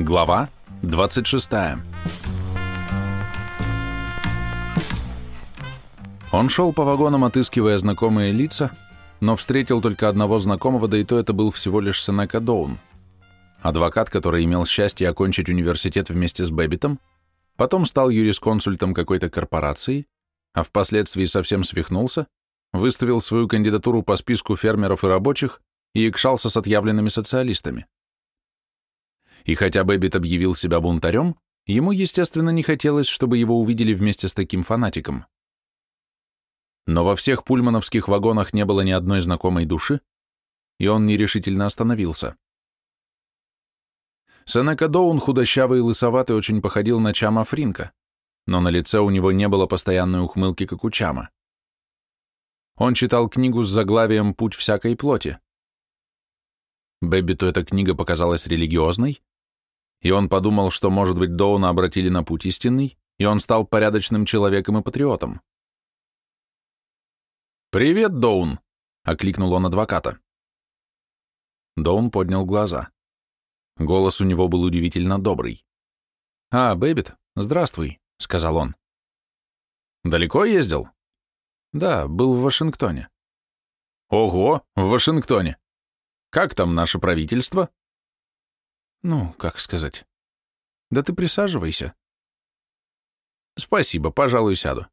Глава 26. Он шел по вагонам, отыскивая знакомые лица, но встретил только одного знакомого, да и то это был всего лишь Сенека Доун, адвокат, который имел счастье окончить университет вместе с Бэббитом, потом стал юрисконсультом какой-то корпорации, а впоследствии совсем свихнулся, выставил свою кандидатуру по списку фермеров и рабочих и якшался с отъявленными социалистами. И хотя Бэббит объявил себя бунтарем, ему, естественно, не хотелось, чтобы его увидели вместе с таким фанатиком. Но во всех пульмановских вагонах не было ни одной знакомой души, и он нерешительно остановился. Сенека Доун, худощавый и лысоватый, очень походил на Чама Фринка, но на лице у него не было постоянной ухмылки, как у Чама. Он читал книгу с заглавием «Путь всякой плоти». Бэббиту эта книга показалась религиозной, и он подумал, что, может быть, Доуна обратили на путь истинный, и он стал порядочным человеком и патриотом. «Привет, Доун!» — окликнул он адвоката. Доун поднял глаза. Голос у него был удивительно добрый. «А, Бэббит, здравствуй», — сказал он. «Далеко ездил?» «Да, был в Вашингтоне». «Ого, в Вашингтоне! Как там наше правительство?» Ну, как сказать. Да ты присаживайся. Спасибо, пожалуй, сяду.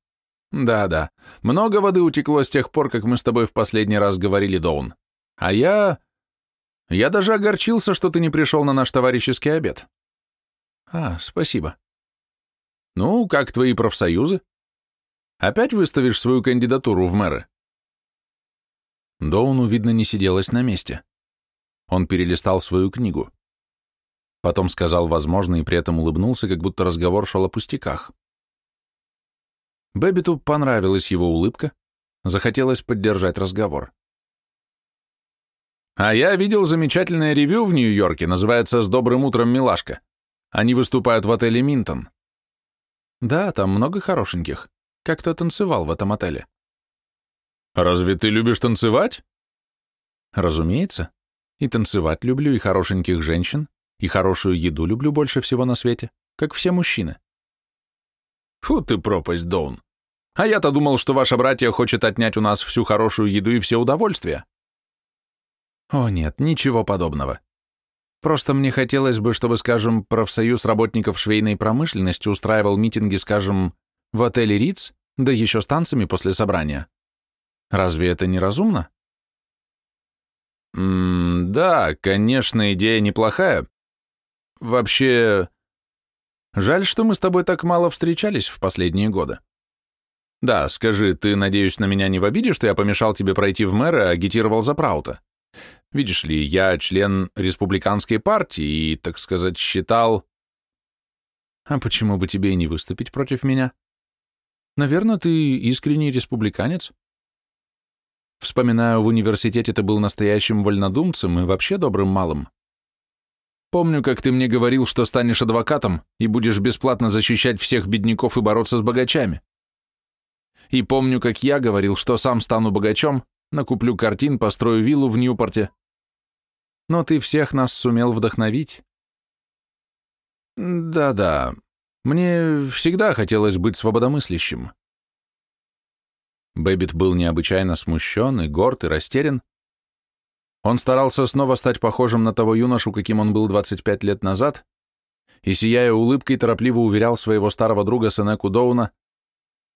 Да-да, много воды утекло с тех пор, как мы с тобой в последний раз говорили, Доун. А я... Я даже огорчился, что ты не пришел на наш товарищеский обед. А, спасибо. Ну, как твои профсоюзы? Опять выставишь свою кандидатуру в мэры? Доуну, видно, не сиделось на месте. Он перелистал свою книгу. Потом сказал возможно и при этом улыбнулся, как будто разговор шел о пустяках. Бэббиту понравилась его улыбка, захотелось поддержать разговор. «А я видел замечательное ревю в Нью-Йорке, называется «С добрым утром, милашка». Они выступают в отеле «Минтон». «Да, там много хорошеньких. Как-то танцевал в этом отеле». «Разве ты любишь танцевать?» «Разумеется. И танцевать люблю, и хорошеньких женщин, и хорошую еду люблю больше всего на свете, как все мужчины. Фу ты пропасть, Доун. А я-то думал, что ваша братья хочет отнять у нас всю хорошую еду и все удовольствия. О нет, ничего подобного. Просто мне хотелось бы, чтобы, скажем, профсоюз работников швейной промышленности устраивал митинги, скажем, в отеле Риц, да еще с танцами после собрания. Разве это не разумно? Да, конечно, идея неплохая, Вообще, жаль, что мы с тобой так мало встречались в последние годы. Да, скажи, ты, надеюсь, на меня не в обиде, что я помешал тебе пройти в мэры, а агитировал за Праута? Видишь ли, я член республиканской партии и, так сказать, считал... А почему бы тебе и не выступить против меня? Наверное, ты искренний республиканец? Вспоминаю, в университете ты был настоящим вольнодумцем и вообще добрым малым. Помню, как ты мне говорил, что станешь адвокатом и будешь бесплатно защищать всех бедняков и бороться с богачами. И помню, как я говорил, что сам стану богачом, накуплю картин, построю виллу в Ньюпорте. Но ты всех нас сумел вдохновить. Да-да, мне всегда хотелось быть свободомыслящим. Бэббит был необычайно смущен и горд и растерян, он старался снова стать похожим на того юношу, каким он был 25 лет назад, и, сияя улыбкой, торопливо уверял своего старого друга Сенеку Доуна,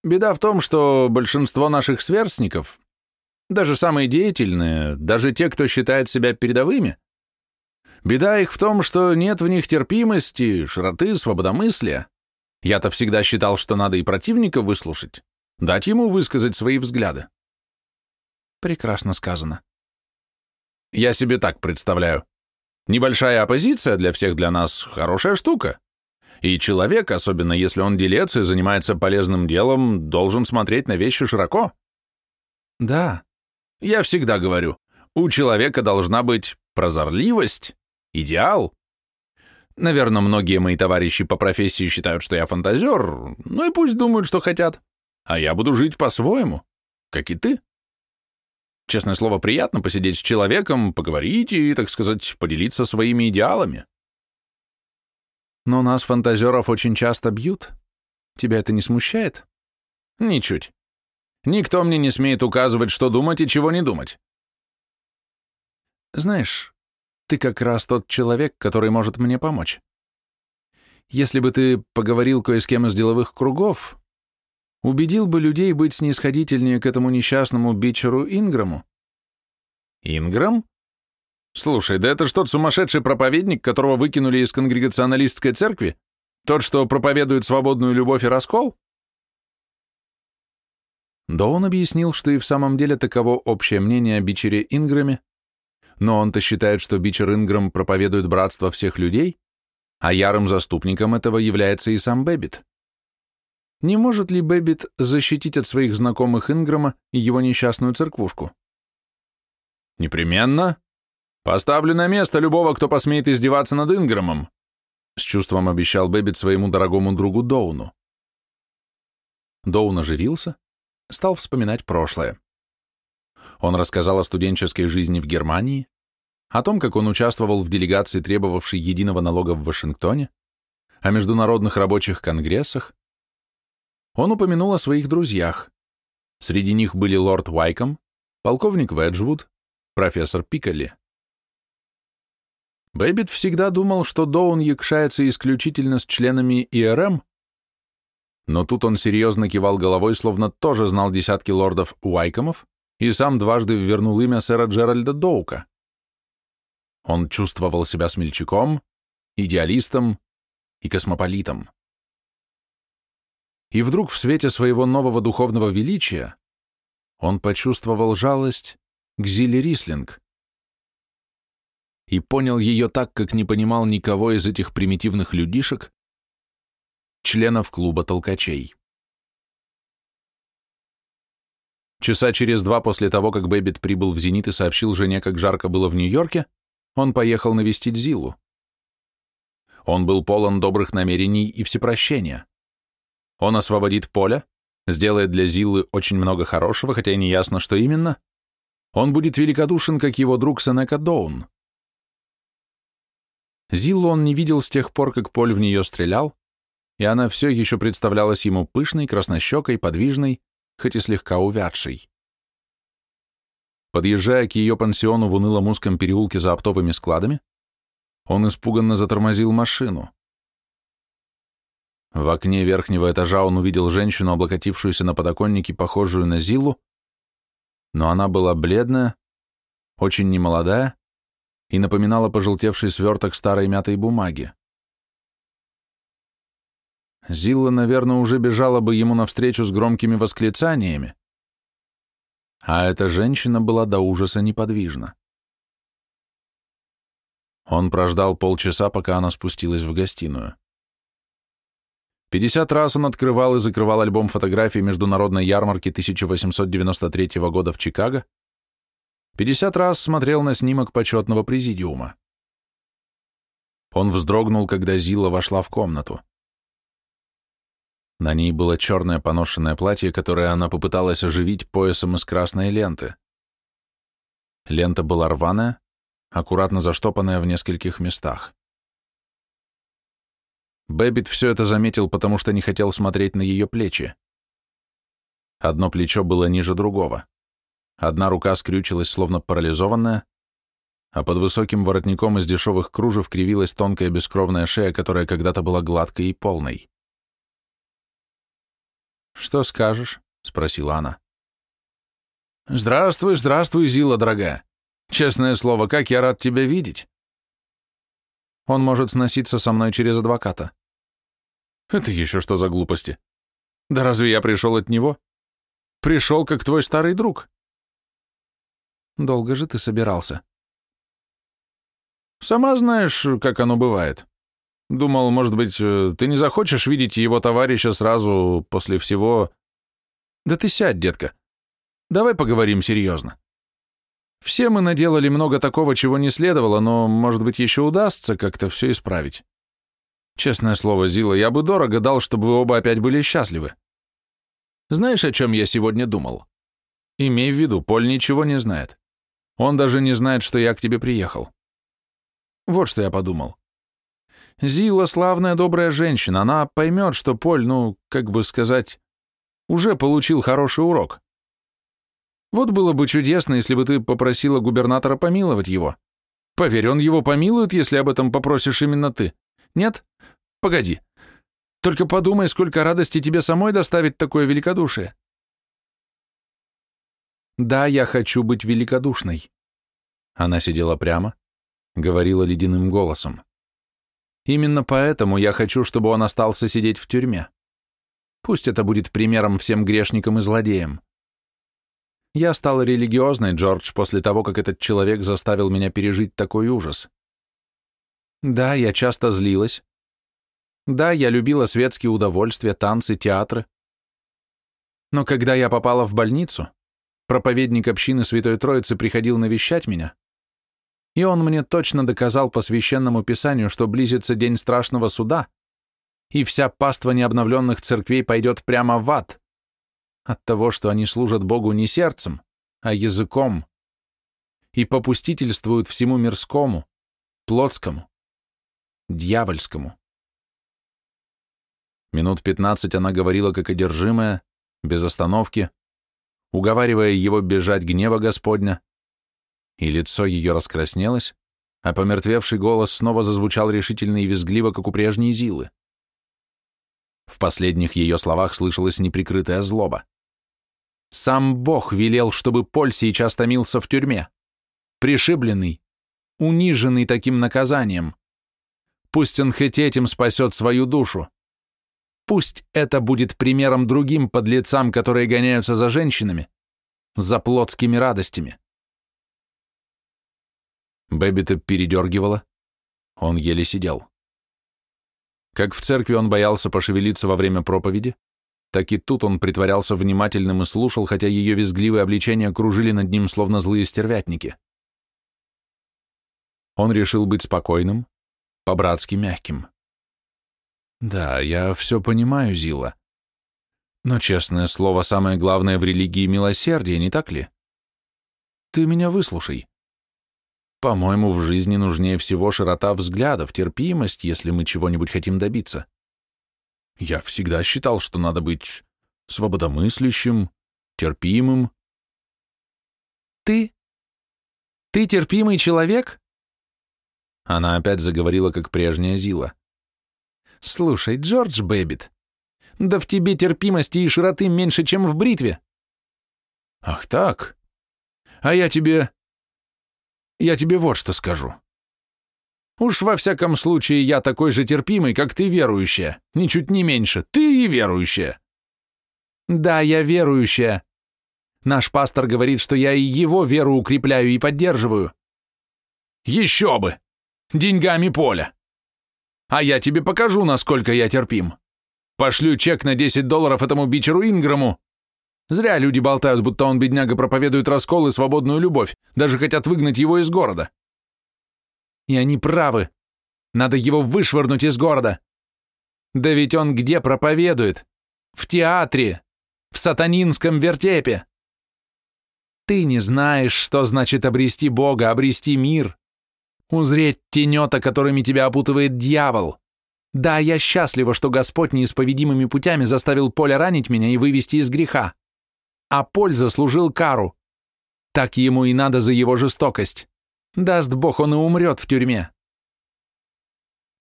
«Беда в том, что большинство наших сверстников, даже самые деятельные, даже те, кто считает себя передовыми, беда их в том, что нет в них терпимости, широты, свободомыслия. Я-то всегда считал, что надо и противника выслушать, дать ему высказать свои взгляды». Прекрасно сказано. Я себе так представляю. Небольшая оппозиция для всех для нас – хорошая штука. И человек, особенно если он делец и занимается полезным делом, должен смотреть на вещи широко. Да, я всегда говорю, у человека должна быть прозорливость, идеал. Наверное, многие мои товарищи по профессии считают, что я фантазер, ну и пусть думают, что хотят. А я буду жить по-своему, как и ты. Честное слово, приятно посидеть с человеком, поговорить и, так сказать, поделиться своими идеалами. Но нас, фантазеров, очень часто бьют. Тебя это не смущает? Ничуть. Никто мне не смеет указывать, что думать и чего не думать. Знаешь, ты как раз тот человек, который может мне помочь. Если бы ты поговорил кое с кем из деловых кругов, убедил бы людей быть снисходительнее к этому несчастному бичеру Инграму. Инграм? Слушай, да это ж тот сумасшедший проповедник, которого выкинули из конгрегационалистской церкви? Тот, что проповедует свободную любовь и раскол? Да он объяснил, что и в самом деле таково общее мнение о Бичере Инграме, но он-то считает, что Бичер Инграм проповедует братство всех людей, а ярым заступником этого является и сам Бэббит. Не может ли Бэббит защитить от своих знакомых Инграма его несчастную церквушку? Непременно. Поставлю на место любого, кто посмеет издеваться над Инграмом, с чувством обещал Бэббит своему дорогому другу Доуну. Доун оживился, стал вспоминать прошлое. Он рассказал о студенческой жизни в Германии, о том, как он участвовал в делегации, требовавшей единого налога в Вашингтоне, о международных рабочих конгрессах. Он упомянул о своих друзьях. Среди них были лорд Уайком, полковник Веджвуд, профессор Пикалли. Бэббит всегда думал, что Доун якшается исключительно с членами ИРМ, но тут он серьезно кивал головой, словно тоже знал десятки лордов Уайкомов и сам дважды ввернул имя сэра Джеральда Доука. Он чувствовал себя смельчаком, идеалистом и космополитом. И вдруг в свете своего нового духовного величия он почувствовал жалость к Зиле Рислинг и понял ее так, как не понимал никого из этих примитивных людишек, членов клуба толкачей. Часа через два после того, как Бэббит прибыл в «Зенит» и сообщил жене, как жарко было в Нью-Йорке, он поехал навестить Зилу. Он был полон добрых намерений и всепрощения. Он освободит поле, сделает для Зилы очень много хорошего, хотя не ясно, что именно. Он будет великодушен, как его друг Сенека Доун. Зиллу он не видел с тех пор, как Поль в нее стрелял, и она все еще представлялась ему пышной, краснощекой, подвижной, хоть и слегка увядшей. Подъезжая к ее пансиону в унылом узком переулке за оптовыми складами, он испуганно затормозил машину. В окне верхнего этажа он увидел женщину, облокотившуюся на подоконнике, похожую на Зилу, но она была бледная, очень немолодая и напоминала пожелтевший сверток старой мятой бумаги. Зилла, наверное, уже бежала бы ему навстречу с громкими восклицаниями. А эта женщина была до ужаса неподвижна. Он прождал полчаса, пока она спустилась в гостиную. Пятьдесят раз он открывал и закрывал альбом фотографий Международной ярмарки 1893 года в Чикаго, пятьдесят раз смотрел на снимок почетного президиума. Он вздрогнул, когда Зила вошла в комнату. На ней было черное поношенное платье, которое она попыталась оживить поясом из красной ленты. Лента была рваная, аккуратно заштопанная в нескольких местах. Бэббит все это заметил, потому что не хотел смотреть на ее плечи. Одно плечо было ниже другого. Одна рука скрючилась, словно парализованная, а под высоким воротником из дешевых кружев кривилась тонкая бескровная шея, которая когда-то была гладкой и полной. «Что скажешь?» — спросила она. «Здравствуй, здравствуй, Зила, дорогая. Честное слово, как я рад тебя видеть». «Он может сноситься со мной через адвоката». «Это еще что за глупости? Да разве я пришел от него? Пришел, как твой старый друг». «Долго же ты собирался?» «Сама знаешь, как оно бывает. Думал, может быть, э, ты не захочешь видеть его товарища сразу после всего... Да ты сядь, детка. Давай поговорим серьезно. Все мы наделали много такого, чего не следовало, но, может быть, еще удастся как-то все исправить. Честное слово, Зила, я бы дорого дал, чтобы вы оба опять были счастливы. Знаешь, о чем я сегодня думал? Имей в виду, Поль ничего не знает. Он даже не знает, что я к тебе приехал. Вот что я подумал. Зила славная добрая женщина, она поймет, что Поль, ну, как бы сказать, уже получил хороший урок. Вот было бы чудесно, если бы ты попросила губернатора помиловать его. Поверь, он его помилует, если об этом попросишь именно ты. Нет? Погоди. Только подумай, сколько радости тебе самой доставит такое великодушие. Да, я хочу быть великодушной. Она сидела прямо, говорила ледяным голосом. Именно поэтому я хочу, чтобы он остался сидеть в тюрьме. Пусть это будет примером всем грешникам и злодеям. Я стала религиозной, Джордж, после того, как этот человек заставил меня пережить такой ужас. Да, я часто злилась. Да, я любила светские удовольствия, танцы, театры. Но когда я попала в больницу, проповедник общины Святой Троицы приходил навещать меня, и он мне точно доказал по священному писанию, что близится день страшного суда, и вся паства необновленных церквей пойдет прямо в ад от того, что они служат Богу не сердцем, а языком, и попустительствуют всему мирскому, плотскому, дьявольскому. Минут пятнадцать она говорила как одержимая, без остановки, уговаривая его бежать гнева Господня, и лицо ее раскраснелось, а помертвевший голос снова зазвучал решительно и визгливо, как у прежней Зилы. В последних ее словах слышалась неприкрытая злоба. Сам Бог велел, чтобы Поль сейчас томился в тюрьме, пришибленный, униженный таким наказанием. Пусть он хоть этим спасет свою душу. Пусть это будет примером другим подлецам, которые гоняются за женщинами, за плотскими радостями. Бэббита передергивала, он еле сидел. Как в церкви он боялся пошевелиться во время проповеди, так и тут он притворялся внимательным и слушал, хотя ее визгливые обличения кружили над ним, словно злые стервятники. Он решил быть спокойным, по-братски мягким. «Да, я все понимаю, Зила. Но, честное слово, самое главное в религии — милосердие, не так ли? Ты меня выслушай. По-моему, в жизни нужнее всего широта взглядов, терпимость, если мы чего-нибудь хотим добиться. Я всегда считал, что надо быть свободомыслящим, терпимым. Ты? Ты терпимый человек? Она опять заговорила, как прежняя Зила. Слушай, Джордж Бэббит, да в тебе терпимости и широты меньше, чем в бритве. Ах так? А я тебе... Я тебе вот что скажу. Уж во всяком случае я такой же терпимый, как ты верующая, ничуть не меньше. Ты и верующая. Да, я верующая. Наш пастор говорит, что я и его веру укрепляю и поддерживаю. Еще бы! Деньгами поля. А я тебе покажу, насколько я терпим. Пошлю чек на 10 долларов этому бичеру Инграму, Зря люди болтают, будто он, бедняга, проповедует раскол и свободную любовь, даже хотят выгнать его из города. И они правы. Надо его вышвырнуть из города. Да ведь он где проповедует? В театре, в сатанинском вертепе. Ты не знаешь, что значит обрести Бога, обрести мир, узреть тенета, которыми тебя опутывает дьявол. Да, я счастлива, что Господь неисповедимыми путями заставил Поля ранить меня и вывести из греха а Поль заслужил кару. Так ему и надо за его жестокость. Даст бог, он и умрет в тюрьме.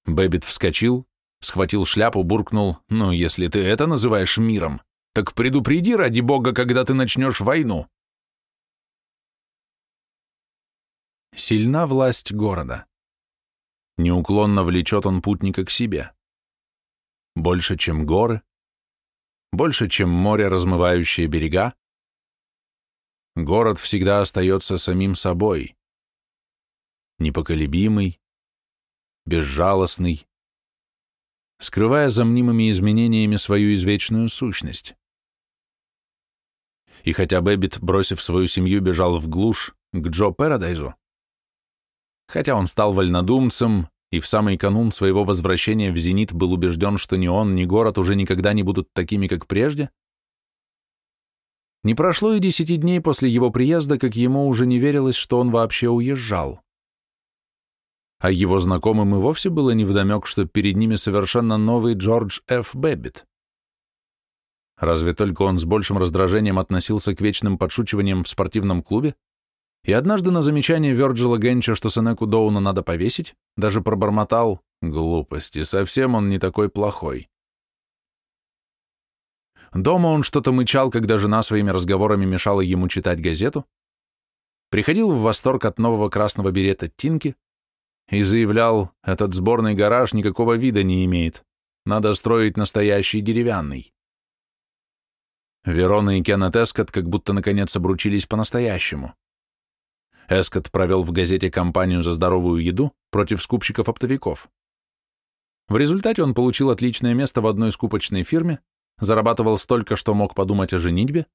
Бэббит вскочил, схватил шляпу, буркнул, «Ну, если ты это называешь миром, так предупреди ради бога, когда ты начнешь войну». Сильна власть города. Неуклонно влечет он путника к себе. Больше, чем горы, больше, чем море, размывающее берега, город всегда остается самим собой. Непоколебимый, безжалостный, скрывая за мнимыми изменениями свою извечную сущность. И хотя Бэббит, бросив свою семью, бежал в глушь к Джо Парадайзу, хотя он стал вольнодумцем и в самый канун своего возвращения в «Зенит» был убежден, что ни он, ни город уже никогда не будут такими, как прежде, не прошло и десяти дней после его приезда, как ему уже не верилось, что он вообще уезжал. а его знакомым и вовсе было невдомек, что перед ними совершенно новый Джордж Ф. Бэббит. Разве только он с большим раздражением относился к вечным подшучиваниям в спортивном клубе, и однажды на замечание Вёрджила Генча, что Сенеку Доуна надо повесить, даже пробормотал «Глупости, совсем он не такой плохой». Дома он что-то мычал, когда жена своими разговорами мешала ему читать газету, приходил в восторг от нового красного берета Тинки и заявлял, этот сборный гараж никакого вида не имеет, надо строить настоящий деревянный. Верона и Кеннет Эскот как будто наконец обручились по-настоящему. Эскот провел в газете кампанию за здоровую еду против скупщиков-оптовиков. В результате он получил отличное место в одной скупочной фирме, зарабатывал столько, что мог подумать о женитьбе,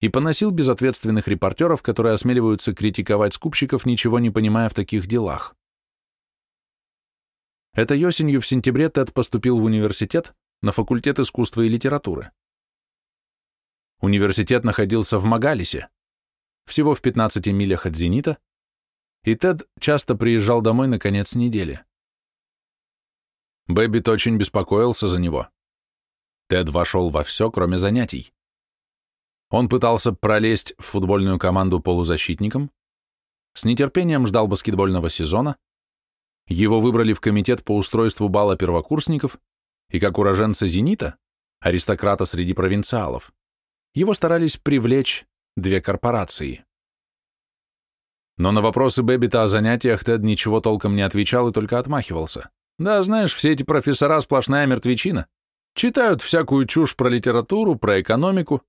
и поносил безответственных репортеров, которые осмеливаются критиковать скупщиков, ничего не понимая в таких делах. Этой осенью в сентябре Тед поступил в университет на факультет искусства и литературы. Университет находился в Магалисе, всего в 15 милях от Зенита, и Тед часто приезжал домой на конец недели. Бэббит очень беспокоился за него. Тед вошел во все, кроме занятий. Он пытался пролезть в футбольную команду полузащитником, с нетерпением ждал баскетбольного сезона, его выбрали в комитет по устройству бала первокурсников, и как уроженца «Зенита», аристократа среди провинциалов, его старались привлечь две корпорации. Но на вопросы Бэббита о занятиях Тед ничего толком не отвечал и только отмахивался. Да, знаешь, все эти профессора сплошная мертвечина. Читают всякую чушь про литературу, про экономику,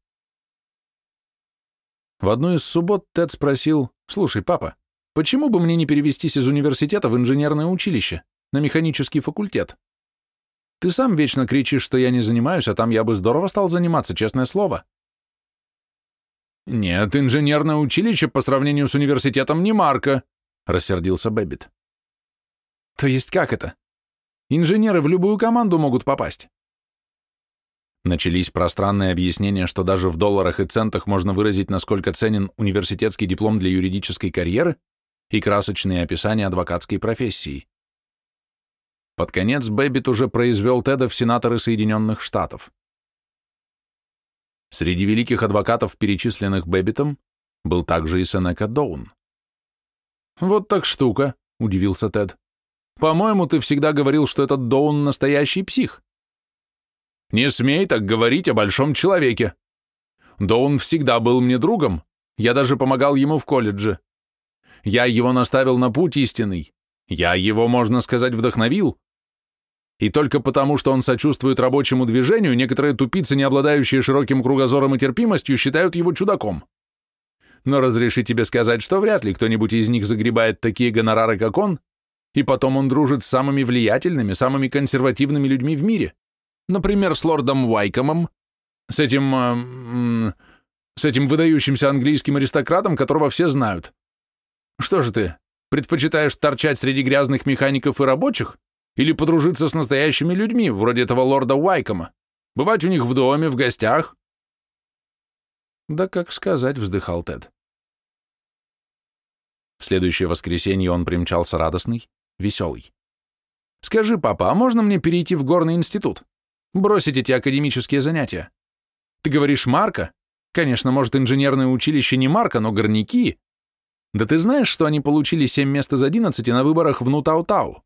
в одну из суббот Тед спросил, «Слушай, папа, почему бы мне не перевестись из университета в инженерное училище, на механический факультет? Ты сам вечно кричишь, что я не занимаюсь, а там я бы здорово стал заниматься, честное слово». «Нет, инженерное училище по сравнению с университетом не марка», — рассердился Бэббит. «То есть как это? Инженеры в любую команду могут попасть. Начались пространные объяснения, что даже в долларах и центах можно выразить, насколько ценен университетский диплом для юридической карьеры и красочные описания адвокатской профессии. Под конец Бэббит уже произвел Теда в сенаторы Соединенных Штатов. Среди великих адвокатов, перечисленных Бэббитом, был также и Сенека Доун. «Вот так штука», — удивился Тед. «По-моему, ты всегда говорил, что этот Доун настоящий псих». Не смей так говорить о большом человеке. Да он всегда был мне другом, я даже помогал ему в колледже. Я его наставил на путь истинный, я его, можно сказать, вдохновил. И только потому, что он сочувствует рабочему движению, некоторые тупицы, не обладающие широким кругозором и терпимостью, считают его чудаком. Но разреши тебе сказать, что вряд ли кто-нибудь из них загребает такие гонорары, как он, и потом он дружит с самыми влиятельными, самыми консервативными людьми в мире. Например, с лордом Уайкомом, с этим... Э, с этим выдающимся английским аристократом, которого все знают. Что же ты, предпочитаешь торчать среди грязных механиков и рабочих? Или подружиться с настоящими людьми, вроде этого лорда Уайкома? Бывать у них в доме, в гостях?» «Да как сказать», — вздыхал Тед. В следующее воскресенье он примчался радостный, веселый. «Скажи, папа, а можно мне перейти в горный институт? Бросить эти академические занятия. Ты говоришь Марка? Конечно, может, инженерное училище не Марка, но горняки. Да ты знаешь, что они получили 7 мест из 11 на выборах в Нутау-Тау?